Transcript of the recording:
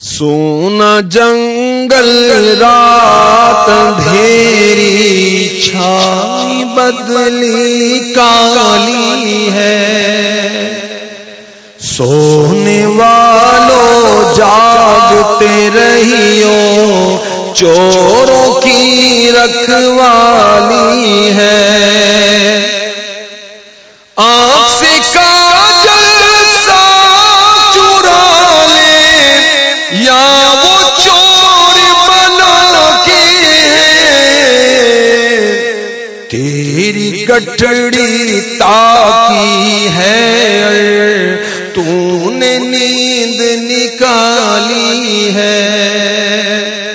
سونا جنگل رات دھیری چھائی بدلی کالی ہے۔ سونے والو جاگتے رہیو، چوروں کی رکھوالی ہے۔ یا وہ چور بنا کے تیری گٹڑی تاکی ہے تو نے نیند نکالی ہے۔